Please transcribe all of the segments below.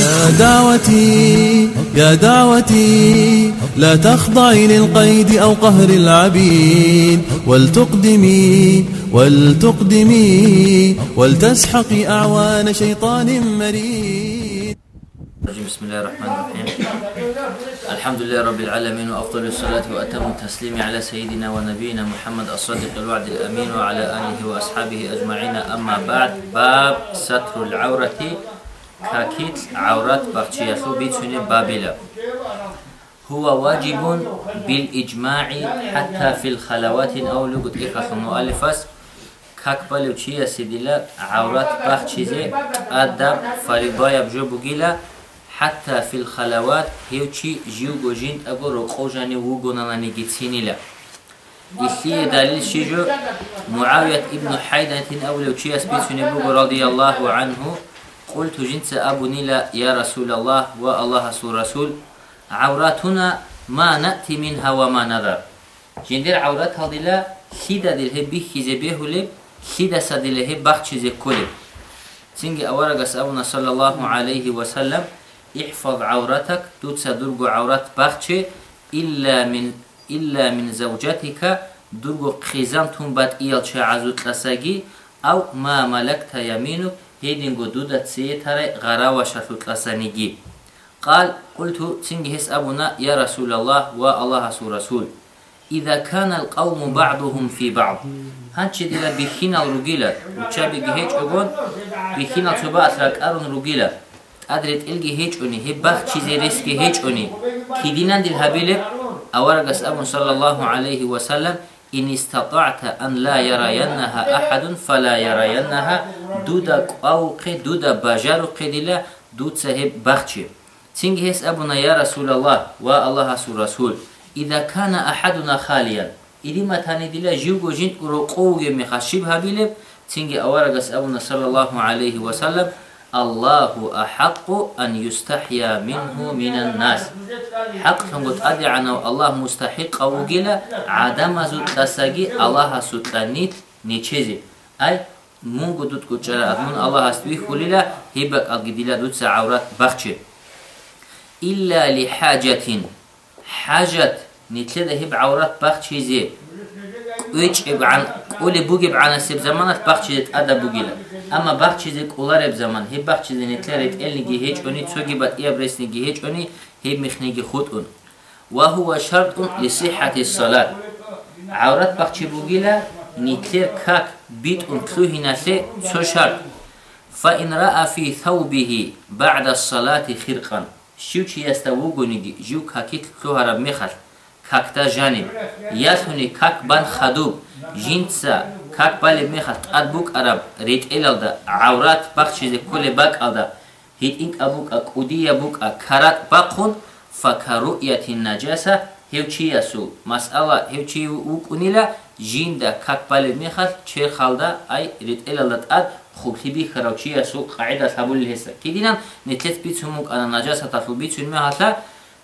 يا دعوتي يا دعوتي لا تخضعي للقيد أو قهر العبيد. ولتقدمي ولتقدمي ولتسحقي أعوان شيطان مريد. بسم الله الرحمن الرحيم. الحمد لله رب العالمين وأفضل الصلاة وأتم التسليم على سيدنا ونبينا محمد الصادق الوعد الأمين وعلى آله وأصحابه أجمعين. أما بعد باب ستر العورة. كاكيت عورات بخشيخو بيتسوني بابلا هو واجب بالإجماع حتى في الخلوات أو لقد إخخ المؤلفة как балев чи ясидила аврат бах чизе адаб фарибая бжо бугила ҳатта фил халават ҳевчи жив гожин аго роқожани вугонананиги цинила исие далил шижо муавият ибну хайдатин авлев чи яс бицуни буго радиаллаҳу анҳу қулту жинса абунила я расулаллаҳ ва аллаҳ асу расул авратуна ма нати минҳа ва ма надар жиндир аврат ҳалдила хидадилҳе бихизе беҳулеб хида садилеҳи бах чизе кулиб цинги аварагас абуна саллаллаҳу алайҳи васалам иҳфаз авратак дутса дургу аврат бахче илла мин завҷатика дургу қизам тун бад иялче азутласаги ав ма малакта яминук ҳедингу дуда циетаре ғаравашатутласаниги қал қулту цинги ҳес абуна я расулаллаҳ ва аллаҳасу расул ида кана алқавму баъдуҳум фи баъд ҳанчи дила бихинал ругила учабиги ҳеҷ огон бихинал чоба асракарун ругила адрет илги ҳеҷ уни ҳе бах чизе рески ҳеҷ уни кидинан дил ҳабиле аварагас абун саллаллаҳу алайҳи васалам ин истатъта ан ла яраяннаҳа аҳадун фала яраяннаҳа дуда қавқи дуда бажаруқи дила дудса ҳе бахчи. Цинги ҳес абуна я расулаллаҳ ва аллаҳ асу расул ида кана аҳадуна халиян иди матани дила живго жин уро қовуге меха шибҳа билеб цинги аварагас абуна саллаллаҳу алайҳи васалам аллаҳу аҳаққу ан юстаҳя минҳу минаннас ҳақ хангут адианав аллаҳ мустаҳиқ авугила адама зутласаги аллаҳа сутланит нечези ай мунгу дудкучара адмун аллаҳ аст вихулила ҳибак алгидила дутса аврат бахче илла лиҳаҷатин ҳаҷат нитледа ҳиб аврат бах чизе уичиб ан ули бугиб анасиб заманат бах чизе ада бугила ама бах чизе кулареб заман ҳиб бах чизе нитлерет элниги ҳеҷ уни цогибат ияб ресниги ҳеҷ уни ҳиб михниги худ ун ва ҳува шартун лисиҳати салат аврат бах чи бугила нитлер как бит ун клӯҳинасе цо шарт фа ин раъа фи thawbihi баъда салати хирқан. Шив чи яста вугуниги жив какит клӯҳараб мехал какта жаниб. Ясуни как бан хадуб. Жинца как бале меха тад бук араб. Ретелалда аврат бах чизе куле бак алда. Хит ин абук а кудия бук а карат бакун факаруяти наджаса хевчи ясу. Масъала хевчи укунила ჟინდა ქაკბალე მეხალ ჩერხალდა აი რიტელალატარ ხუქიბი ხრავჩია სუ ყაიდა საბული ჰესა. კიდინან ნეთლეთ ბიცუმუ კანა ნაჯასა თაფუ ბიცუნ მეხალა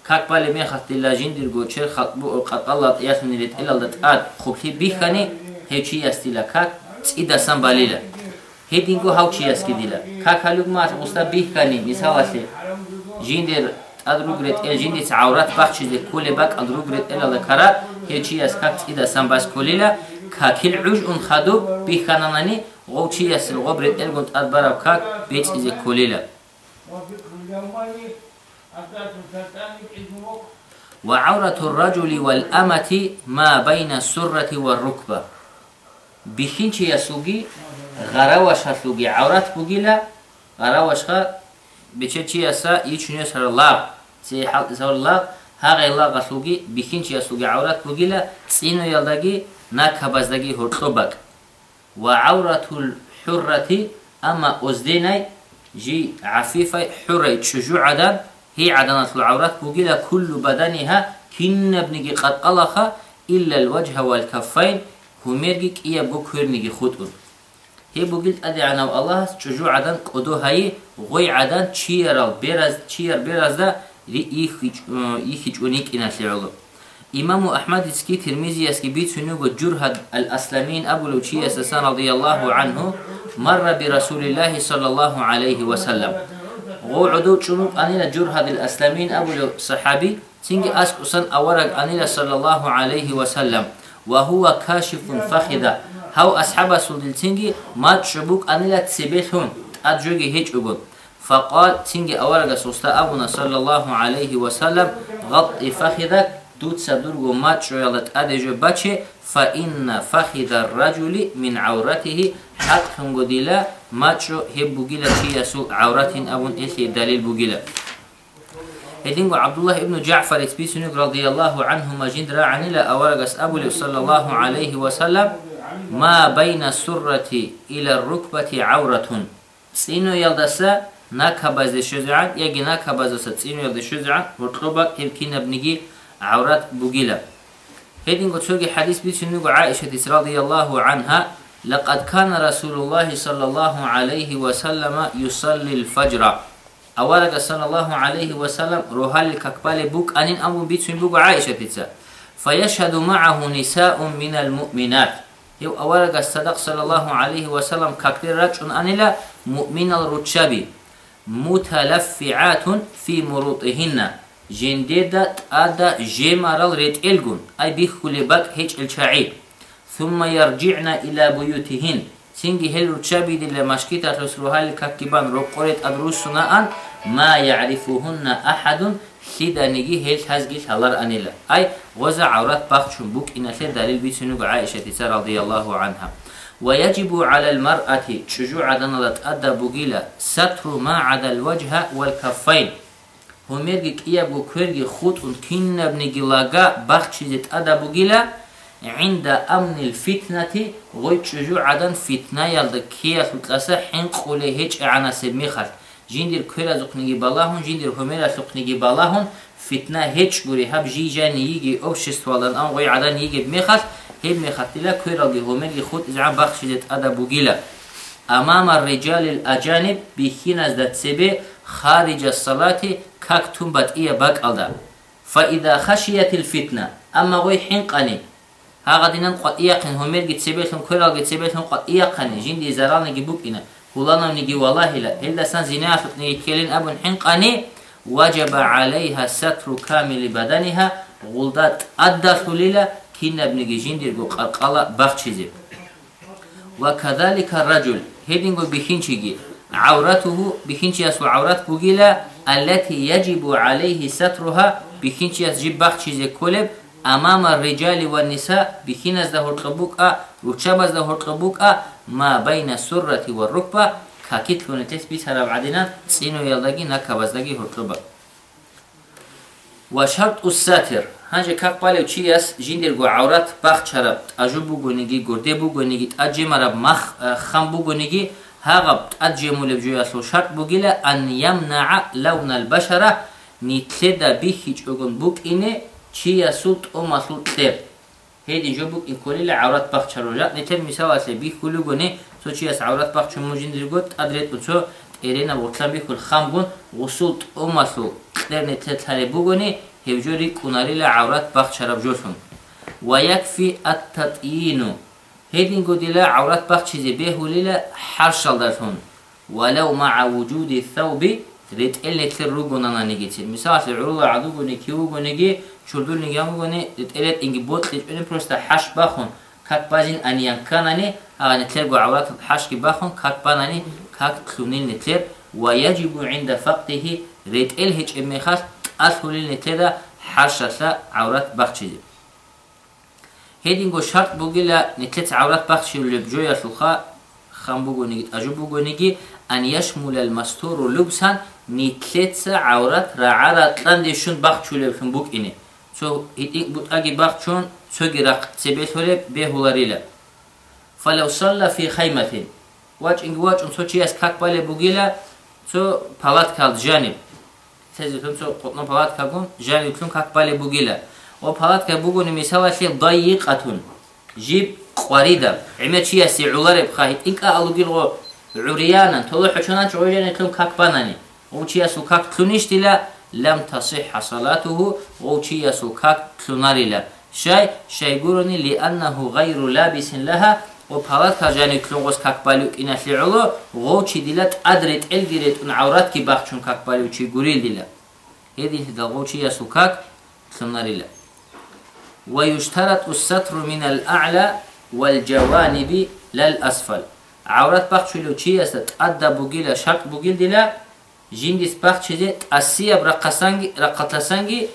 ქაკბალე მეხალ დილა ჟინდირ გოჩერ ხალბო ყატალა ტიასნი რიტელალატარ ხუქიბი ხანი ჰეჩია სტილა ქაკ წიდა სამბალილა. ჰედინგო ჰავჩიას კიდილა ქაკალუგმას უსტა ბიხანი მისავასე. ჟინდერ ადრუგრეტ ელჯინდის ავრათ ბახჩიზე კულება კადრუგრეტ ელალა ქარა адругрет эл жиндис аврат бахчизе куле бак адругрет элала кара хечи яс как цидасан бас кулила какил уж ун хаду бихананани говчи ясил гобрет элгунт адбарав как бецизе кулила وعورة الرجل والأمة ما بين السرة والركبة بخينش يسوغي غراوش هسوغي عورات بوغيلا غراوش خا بچه چي يسا يچنو يسر الله سي حال يسر الله ҳағела ғасуги бихинч ясуги аврат бугила цину ялдаги на кабаздаги хуртобак ва авратул ҳуррати амма озденай жи афифай ҳуррай чужу адан ҳи аданатул аврат бугила куллу баданиҳа киннабниги қатқалаха илля лваҷҳа валкаффайн ҳумерги кия бу кӯрниги худ ун ҳе бугил ади анав аллаҳ чужу адан кодоҳаи ғой адан чиярал бераз чияр беразда يخيج أونيك إنا سيعلو إمام أحمد إسكي ترميزي إسكي بيت سنوغ جرهد الأسلمين أبو لوشي أسسان رضي الله عنه مر برسول الله صلى الله عليه وسلم. غوعدو چونوك أنيلا جرهد الأسلامين أبو صحابي تنجي أسكسن أورق أنيلا صلى الله عليه وسلم. وهو كاشف فخذا هاو أصحاب سلدل تنجي ما تشبوك أنيلا تسبيلهم أدجوغي هيج أقول فقال تنجي أورق سوستا أبونا صلى الله عليه وسلم غطي فخذك دوت سدرغو ما تشويلت أدجو بچه فإن فخذ الرجل من عورته حق هنگو ديلا ما تشو هب بوغيلا چي يسو عورت أبون إلي دليل بوغيلا هدينغو عبد الله ابن جعفر اسبيسنك رضي الله عنهما جندرا عن إلى أورغس أبو صلى الله عليه وسلم ما بين السرة إلى الركبة عورة سينو يلدسا نكبز شزعان يجي نكبز سينو يلد شزعان ورطلبك هبكين ابنجي عورت بوغيلا هدينغو تشوغي حديث بيسنك عائشة رضي الله عنها لقد كان رسول الله صلى الله عليه وسلم يصلي الفجر أورق صلى الله عليه وسلم روحال ككبال بوك أنين أمو بيتسون بوك عائشة تتسا فيشهد معه نساء من المؤمنات يو أورق الصدق صلى الله عليه وسلم ككتير رجل أنيلا مؤمن الرتشابي муталаффиатун фи мурутиҳинна. Жендеда тада жемарал ретӏелгун ай бихулебак ҳечӏилчаи сумма ярҷиъна ила буютиҳин. Синги ҳелручабидила машкита хисруҳали каккибан роққорет адрусунаан ма яърифуҳунна аҳадун хиданиги ҳелхазгил ҳалар анила. Ай ғоза аврат пахчун бук инасе далил бисунуга аишатиса радияллаҳу анҳа. ويجب على المرأة شجوع دنلت أدى بوغيلا ستر ما عدا الوجه والكفين هميرجي كياب وكيرجي خوت كنا بنجي لغا بخشيزت أدى بوغيلا عند أمن الفتنة غي شجوع دن فتنة يلد كيات وتلسا حين قولي هيج عناسب ميخر جندر كيرا زقنجي بالاهون جندر هميرا زقنجي بالاهون فتنة هيج غوري هب جيجاني يجي أوشستوالان أو غي عدن يجي بميخر هبن خطيلا كيرالغي هومر يخود إزعا بخشدت أدا بوغيلا أمام الرجال الأجانب بيخين از دتسبي خارج الصلاة كاك تنبت إيا باك ألدا. فإذا خشيت الفتنة أما غوي حنقاني ها غادي حنقني هاغدينن همير إيقن هومر جتسبيتن كيرالغي تسبيتن قد إياقاني جين دي إيقني جندي إنا. بوكينا هولانمنجي والله لا. إلا سان زنافتن يكيلين أبن حنقاني وجب عليها ستر كامل بدنها. غلدات الدخليلة Kinna ibn Gijindir go qalqala baxchizi. Wa kadhalika rajul hedingo bihinchigi awratuhu bihinchi yasu awrat bugila allati yajibu alayhi satruha bihinchi yas jib baxchizi kulib amama rijali wan nisa bihin az dahur qabuka ruchab az dahur qabuka ma bayna surrati war rukba kakit kunetes bi tarab adina sinu yaldagi nakabazlagi hurquba. Wa shartu satir ҳанже как палев чи аст? Жиндергу аврат бахт чараб ажу бугуниги гурде бугуниги аджемараб мах э, хам бугуниги ҳағаб аджемулеб ҷӯй аслу шарт бугила ан ямнаа лавнал башара нитледа би ҳичогун бук ине чи асу тӯм аслу тлеб ҳед инҷо бук ин колила аврат бахт чарожа нитеб мисал асле би хулугуни со чи аст? Аврат бахт чумужиндиргут адрет уцо эрена вотлан бихул хамгун ғусул томасул тер нетер таре бугоне ҳевҷори кунарила аврат бахчарабҷосум ва якфи аттатъину ҳединго дила аврат бахчизе беҳулила ҳаршалдарсон валав маъа вуҷуди thawби ретел нетер ругонананигити мисал асле урула адугоне киугонеги чурдул нигамугони элет инги бот лечбени просто хаш бахон как базин аниянканани ага нетлер го авлат хашки бахон как банани как тлунил нетлер ва яҷибу инда фақтиҳи ретел ҳеч эмехас асҳулил нетлера ҳаршаса аврат бахчизе ҳединго шарт бугила нетлец аврат бахчи лебҷоя сулха хам бугонигит ажу бугониги ан яшмула алмастуру лубсан нетлеца аврат раара тландешун бахчулебшун букине цо итик бутаги бахт чун цоги рак цебетоле бехуларила фалав салла фи хайматин واچ واچ اون تو چی از کاک باله بوگیلا تو پالات کال جانب سازیتون تو قطنا پالات کاگون جانب تون کاک باله بوگیلا او پالات کا بوگون مثالش ضيقتون جيب قريدا عمه چی از عولار بخاهت این کا الوگیل غو عريانا تو حچونا چوجن تون کاک بانانی او چی از کاک تونیش دیلا لم تصح صلاته او چی از کاک توناریلا شای شای گورونی لانه غیر لابس لها о палат кажани клунгос какбалю кинаслиуло го чи дила тадрет элгирет ун аврат ки бахчун какбалю чи гурил дила эдин хида го чи ясу как сунарила ва юштарат уссатру мин ал'а'ла вал джаваниби лал асфал аврат бахчулу чи яса тадда бугила шарт бугил дила жиндис бахчизе тасия брақасанги рақатасанги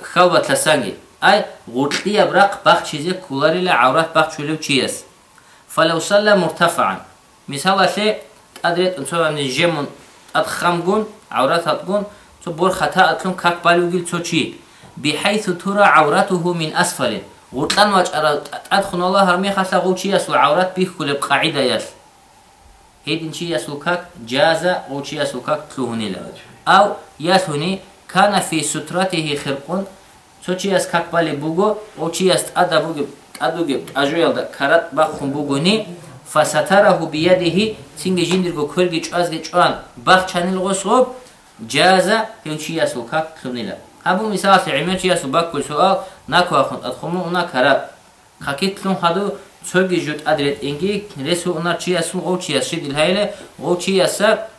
хавбатласанги ай ғуртия брақ бахчизе куларила аврат бахчулу чи яс фалау салла муртафаан мисал асе тадрет унцоани жемун ад хамгун аврат атгун цо бор хата атлун как балугил цо чи бихайсу тура авратуху мин асфалин ғуртан вачара ад хунала ҳарме хаса ғу чи ясу аврат бих кулеб қаида яс ҳедин чи ясу как? Ҷаза ғу чи ясу как тлуҳунила ав ясуни кана фи сутратиҳи хирқун цо чи яс как бали буго ғу чи яс ада буги адуги ажуялда карат бахун бугуни фасатараҳу биядиҳи цинги жиндирго кӯрги чӯазги чӯан бах чанилғосғоб ҷаза ҳечи ясу как хунила абу мисаласи имя чи ясу баккуй суал накуахун адхуму уна карат. Хакитлун хаду цоги жут адрет инги ресу уна чи ясу ғов чи яс шидил ҳайле ғов чи рукуал инугониги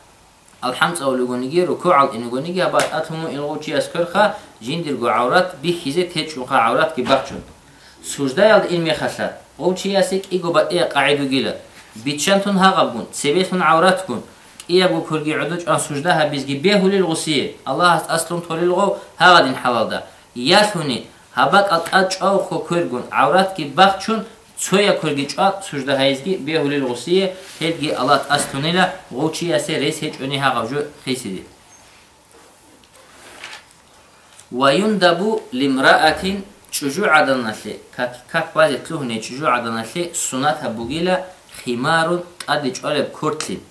абад адхуму ин ғов чи яс кӯрха жиндирго аврат бихизе течунха аврат ки бахчунд сужда ялд ин мехасад ол чи ясек иго ба э қаиду гила бичантун ҳаға бун себетун аврат кун иягу курги удуч ан сужда ҳа бизги беҳулил ғусие аллаҳ аст аслум толилғов ҳаға дин ҳалалда ясуни ҳабак алта чъав хо кӯргун аврат ки бах кӯрги чъа сужда ҳаизги беҳулил ғусие ҳедги аллаҳ аслунила ғов чи ясе рес ҳеч уни ҳаға жу хисиди. Юндабу лимраатин чужу аданасе как баъзе тлуҳне чужу аданасе суната бугила химарун тади чӯлеб куртлин.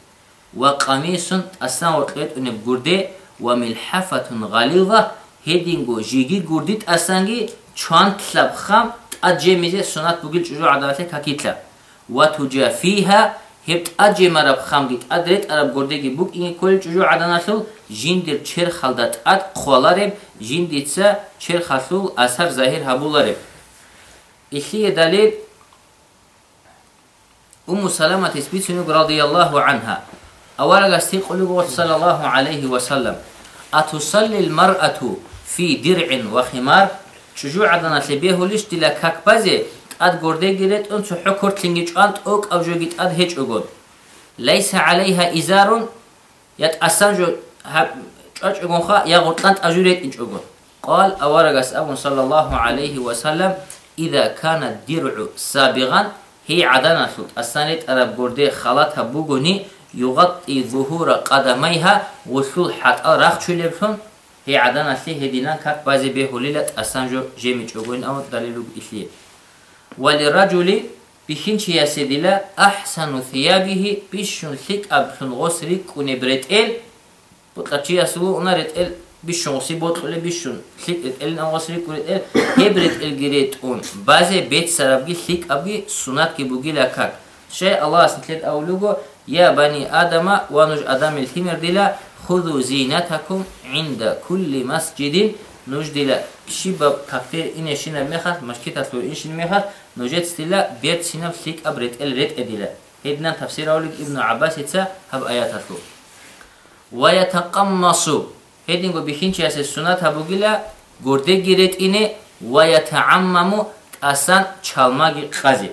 Ва қамисун асан отлет унеб гурде ва милҳафатун ғалива ҳединго жиги гурдит асанги чуан тлаб хам тад ҷемизе сунат бугил чужу аданасе какитлаб ва туҷафиҳа ҳеб тад ҷемараб хамги тад рет араб гурдеги буг ини коли чужу аданасул жиндир чер халда тад қуалареб жиндица черхасул асар заҳир ҳабулареб ихие далил уму саламати спицунуг радиаллаҳу анҳа. Аварагасти қулугот салаллаҳу алайҳи васалам атусалли лмаръату фи диръин ва химар шужуъадан асли беҳулиш дила какбазе тӀад горде гирет он су хукур тлингичӀан тӀо кӀавжоги тӀад хеч огон лайса алайҳа изарун ят асанжо чӀач огонха ягуртлан тӀажурет инч огон قال أورغس أبو صلى الله عليه وسلم إذا كان الدرع سابغا هي عدنا ثوت أسانت أرب قردي خلطها بوغني يغطي ظهور قدميها وصول حتى رخ شلبسون He'adan asli hedinan kak bazı be hulilat asanjo jemiç ogoyn ama dalilu işli. Ve li raculi bihin çiyasedile ahsanu thiyabihi bişun lik absun gosri kunebret el bu kaçiyasu ona ret el bişun si bot öyle bişun lik et elin gosri kuret el hebret el giret on bazı bet sarabgi lik abi sunat ki bugila kak şey Allah asnitlet avlugo ya bani adama vanuj adamil himer dila худу зинатакум инда кулли масҷидин нуждила киши ба кафе ине шина мехад машки таслур ин шин мехад нужет стила бет синам слик абрет эл рет эдила. Хедна тафсир аулик ибн аббас ица хаб аят таслур ва ятақаммасу. Хединго бихинчи асе сунат хабугила гурде гирет ине ва ятааммаму асан чалмаги қази.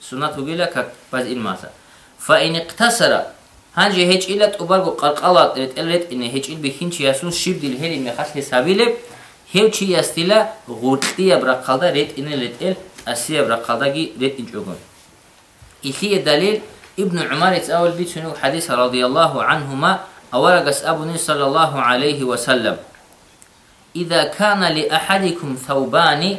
Сунат хугила как баз ин маса фа ин иқтасара ҳанҷи ҳеҷ ила тӯбарго қалқала ретел ретине ҳеҷ ил бихинчи асун шибдил ҳели мехас ҳесабиле ҳевчи ястила ғуртияб рақалда ретине ретел асияб рақалдаги ретин чӯгон ихие далил ибну умар ицавал бичуну ҳадиса радиаллаҳу анҳума аварагас абуни салаллаҳу алайҳи васалам ида кана лиаҳадикум thawбани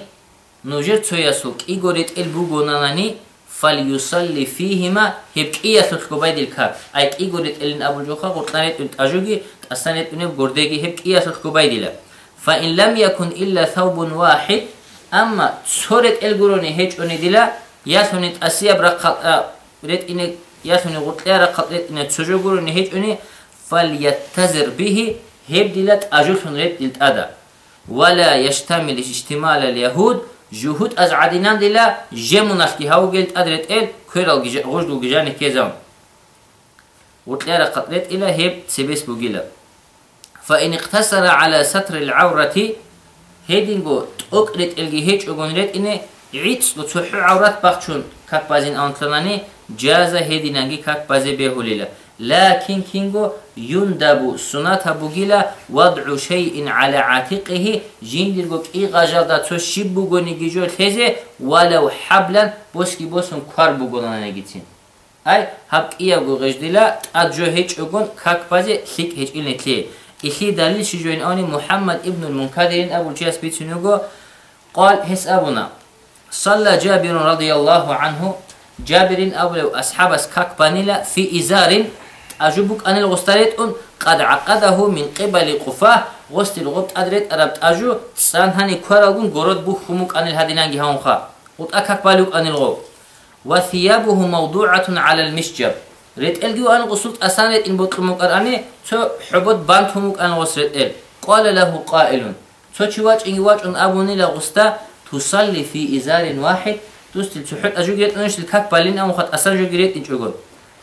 нужер цоясул кигорит эл бугонанани فليصلي فيهما هبقية تخبيد الكار أي كي قلت إلين أبو جوخا قرطانت أنت أجوغي تأسانت أنب هبقية تخبيد لك فإن لم يكن إلا ثوب واحد أما صورت الغروني هيج أني دلا ياتوني تأسيب رقل ريت ياسوني قلت يا رق ريت إني تسجو قروني هيج أني فليتزر به هب دلت ريت دلت أدا ولا يشتمل اشتمال اليهود жуҳуд аз адинан дила жемунах ки ҳаву гел адрет эл кӯрал ғуждул гижани кезам утлера қатрет ила ҳеб себес бугила фа ин иқтасара ала сатри лаврати ҳединго тӯкрет элги ҳеҷ угонрет ине ицлу цӯҳу аврат бахчун как базин антланани ҷаза ҳединанги как базе беҳулила лакин кинго юндабу суната бугила вадъу шайин ала атиқиҳи жиндирго ки ғажалда цо шиб бугонигиҷо тезе валав ҳаблан боски босун кар бугонанагитин ай ҳаб киявго ғеждила таҷо ҳеҷ огон как базе лик ҳеҷ илнетле ихи далил шижоин они муҳаммад ибну лмункадирин абулчиас бицунуго қол ҳес абуна салла ҷабирун радиаллаҳу анҳу ҷабирин абулев асҳабас как банила фи изарин ажубук анил густарет он أجبك أن الغستريت أن قد عقده من قبل قفا غست الغبت أدريت أربت أجو تسان هني كوراغون غرد بو خموك أن الهدينانجي هون خا قد أكاك بالوك أن الغب وثيابه موضوعة على المشجب. ريت الجو أن غسلت أسانيت إن بطلمك أراني تو حبط بانتهمك أن غسلت إل. قال له قائل تو تشواج إن يواج أن أبوني لغستا تصلي في إزار واحد. تستل تحط أجو جريت أنش الكاك بالين أو خط أسان جو جريت إن جو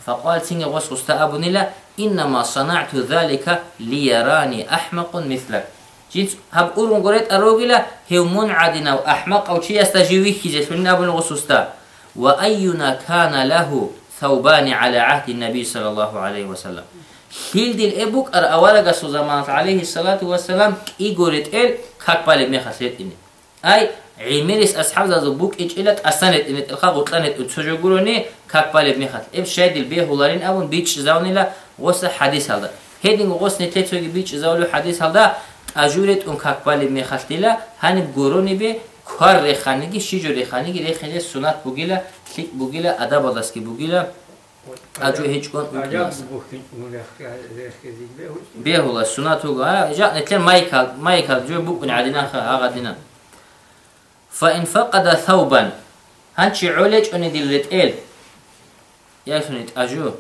فقال سينغ واس استأبن إلا إنما صنعت ذلك ليراني أحمق مثلك. جيت هب أورون قريت أروغلا من عدنا وأحمق أو شيء كي جيت من أبن وسستا وأينا كان له ثوبان على عهد النبي صلى الله عليه وسلم. خيل دي الابوك ار اولغا سوزمانت عليه الصلاة والسلام ايغوريت إل كاكبالي مخسيت اني أي عمرس أصحاب ذا بوك إيش إلت أسنت إنت الخاء قطلنت أتسجعوني كقبل مخات إب شايد البيه هولارين أبون بيتش زاوني لا غصة حديث هذا هيدين غصة نتلتوي بيتش زاولو حديث هذا أجورت أن كقبل مخات لا هني بقروني به کار ریخانگی شی جو ریخانگی ریخانگی سنت بگیلا کلیک بگیلا ادب دستی بگیلا اجو هیچ کن اونکلاس به هولا سنت هو جا نتل مایکل مایکل جو بکن عدنا خا عدنا فإن فقد ثوبا هنشي عولج أن دي لتئل يكن أجو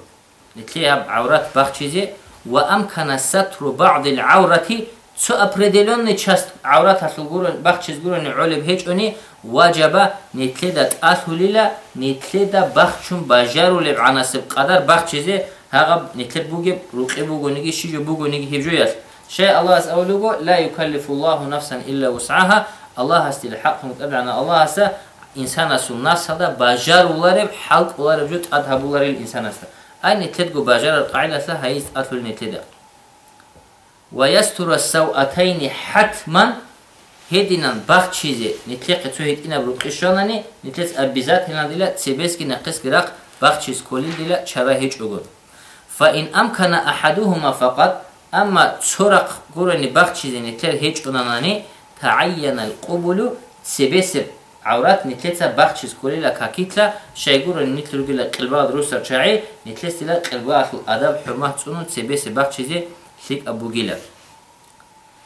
لتليها بعورات بخشيزي وأمكن ستر بعض العورة سو أبردلون نشست عورات هتلقور بخشيزقور نعولب هيج أني واجب نتلدا تأثليلا نتلدا بخشون بجارو لبعناسب قدر بخشيزي هاغب نتلد بوجب رقي بوجونيجي شيجو بوجونيجي هبجو ياس شيء الله أسألوه لا يكلف الله نفسا إلا وسعها аллоҳ ҳасти ҳақмутабана аллоҳ ҳаста инсан асу нафс ҳада бажар улареб ҳалқ улареб ҷу тад ҳабуларел инсан аста. Ай нетлед гу бажар қаил аста ҳаиз атул нетледа ва ястура савъатайни ҳатман ҳединан бах чизе. Нетлеқи цу ҳединаб руқишонани нетлес абизат ҳелан дила цебески нақис гирақ бах чиз колил дила чара ҳеҷ угун фа ин амкана аҳадуҳума фақат амма цурaq гурани бах чизе нетлер ҳеҷ таъяна алқубулу себесеб аврат нитлеца бахчиз кулила какитла шайгура нитлургила қилбаа дуруста чаи нитлестила қилбаа ахл адаб ҳурмат цунун себесе бахчизе лик абугила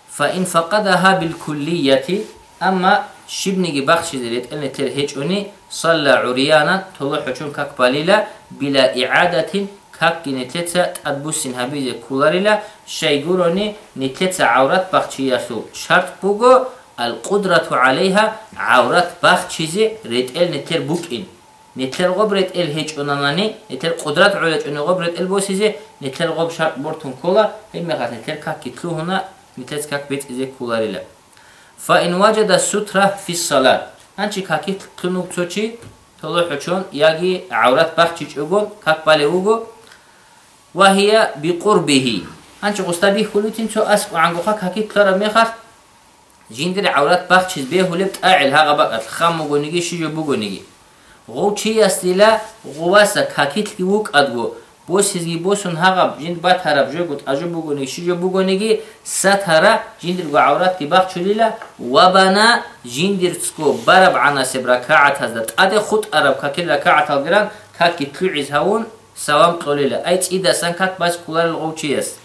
фа ин фақадаҳа билкуллияти амма шибниги бахчизе ретел нитлер ҳеҷ уни салла урянан толо ҳучун как балила била иъадатин как нитлеца тадбусин ҳабизе куларила шайгурони нитлеца аврат бахчиясу. Шарт буго алқудрату алайҳа аврат бах чизе ретел нитер букин. Нитер ғоб ретел ҳеҷ унанани нитер қудрат улечуни ғоб ретел босизе нитер ғоб шарт бортун кола ин мехас нитер как китлуҳуна нитлец как бет изе куларила. Ин ваҷада сутра фи салат анчи каки тлунук цочи толо ҳучон яги аврат бах чич угон как бале уго ва ҳия биқурбиҳи. Анчи қустаби хулутин цо аск ангоха каки тлара мехас жиндири аврат бах чиз беҳулеб таъил ҳаға бақат хам мугониги шижо бугониги ғов чи астила ғуваса какитлки вукадго босизги босун ҳаға жинд ба тараб жогут ажо бугониги шижо бугониги сатара жиндирго авратки бах чулила вабана жиндирско бараб анасеб ракаат ҳазда таъде худ араб какил ракаат алгиран каки тлуиз ҳавун савам қилила ай цидасан как бас куларил ғов чи аст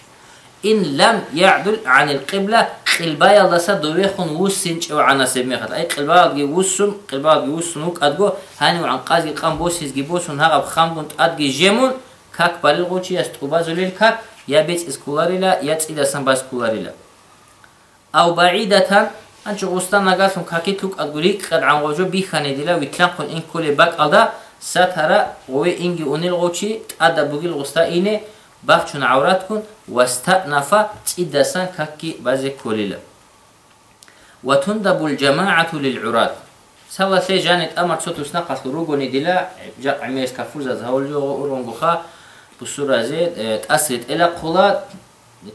ин лам яъдул ан лқибла қилбаялдаса дувехун вуссин чӀевъанасеб мехад ай қилбаалги вуссун қилбаалги вуссун ук адго ҳани ван қазги қам босизги босун ҳағаб хамгун адги жемун как балилғучи ас тубазулил как я бец искуларила я цидасан бас куларила ав баидатан анчо густа нагасум каки тук адгури қадъанғожо биханедила витланқун ин куле бак алда сатара ове инги унил ғучи тада бугил густа ине бахчун аврат кун вастаънафа цидасан какки базе кулила ва тундабу лҷамаъату лилъурат саласе жанет амар цо тусна қасу ругонидила ҷақъмес кафуза заҳолиоғо уронгуха бусуразе тасрит эла қула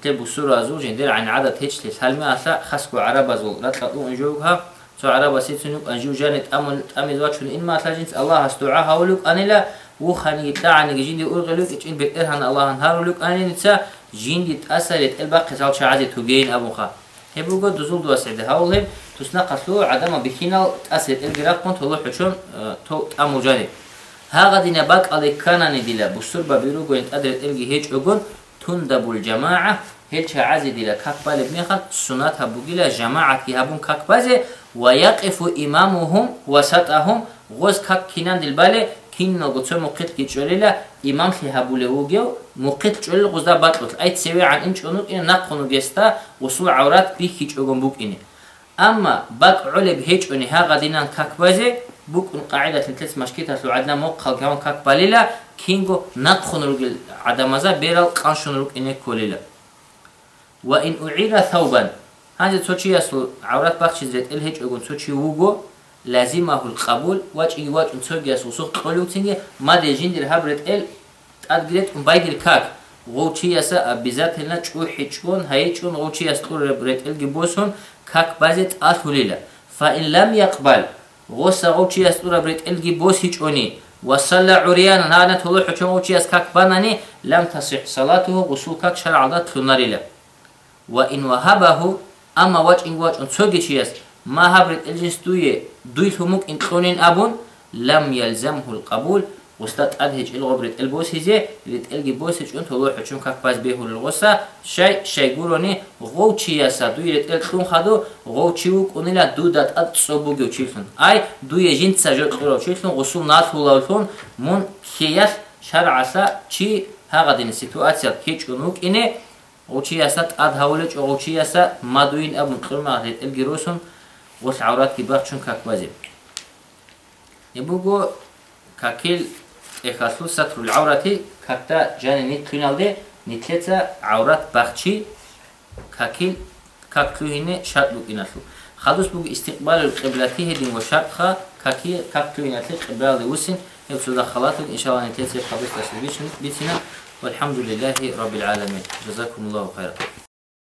те бусуразу жендер ан адад سعرا وسيتن أنجو جاني تأمل تأمل واتشون إن ما تلاجنت الله هستوعا هولوك أنا لا وخاني يتعن جندي أرغلوك إن بكرهن الله هارولوك أنا نتسا جندي تأسلت الباقي سال شعازي تهجين أبو خا هبوغو دزول دو أسعد هاولهم تسنا قتلو عدم بخينال تأسلت الجراف كنت الله حشون تأمل جاني هاغدين باك عليك كانني دلا بسربة بيروغو ينتقدر الجي هيج أقول تندب الجماعة адрет элги ҳеҷ угун тундабул ҷамаа ҳелча ази дила какбале механ сунат ҳабугила ҷамаат ки ҳабун какбазе ва яқифу имамуҳум васатаҳум ғоз как кинан дилбале кинно гуцо муқит ки чӯлила имам ли ҳабулевугев муқит чӯлил ғузда батлут ай цеве ан ин чӯнук ин нақхуну геста усул аврат би ки чӯгон бук ине амма бак ӯлеб ҳеҷ уни ҳағадинан какбазе бук ун қаъидат литес машкитасу адна мо қалкамон какбалила кинго нақхунруги адамаза берал қаншунруг ине кулила ва ин уира thawban ҳанҷа цочи асу аврат бахчи зет эл ҳеҷ огун цочи вуго лазимаҳу лқабул ваҷи ваҷ ун цоги асу су қулутинге маде жиндир ҳабрет эл адгирет ун байдир как ғучи аса обязательно чӯҳи чун ҳаи чун ғучи ас тур рет элги босун как базет атулила фа ин лам яқбал ғоса ғучи ас тура брет элги бос ҳич они وصلى عريانا هذا تلوح وشي اس كاك بناني لم تصح صلاته غسل كاك شرع ва ин вахабаху ама вач ин вач он цоги чиес ма хабрит элжинс дуе дуй хумук ин тонин абун лам ялзамху алқабул устат адхич илгобрит элбосизе лит элги босич он толо хучум как пас бехул лгоса шай шайгурони гов чияса дуй лит эл тун хаду гов чивук онила дудат ад цобугю чилфун ай дуе жин цажот хурав чилфун гусум нат хулавфун мун хияс шараса чи хагадин ситуация хич унук ине ғовчи яса ад ҳавлеҷ ғовчи яса мадуин абун қирма рет илги русун ғус аврат ки бах чун как базе ибуго какил эхасу сатрул аврати какта жани нит туиналде нитлеца аврат бахчи какил как туине шарт лукинасу хадус буг истиқбалу қиблати ҳедин ва шартха каки как туинатле қиблали усин ебсуда халату иншалла нитлеца хадус тасбичин бицина والحمد لله رب العالمين. جزاكم الله خيرا.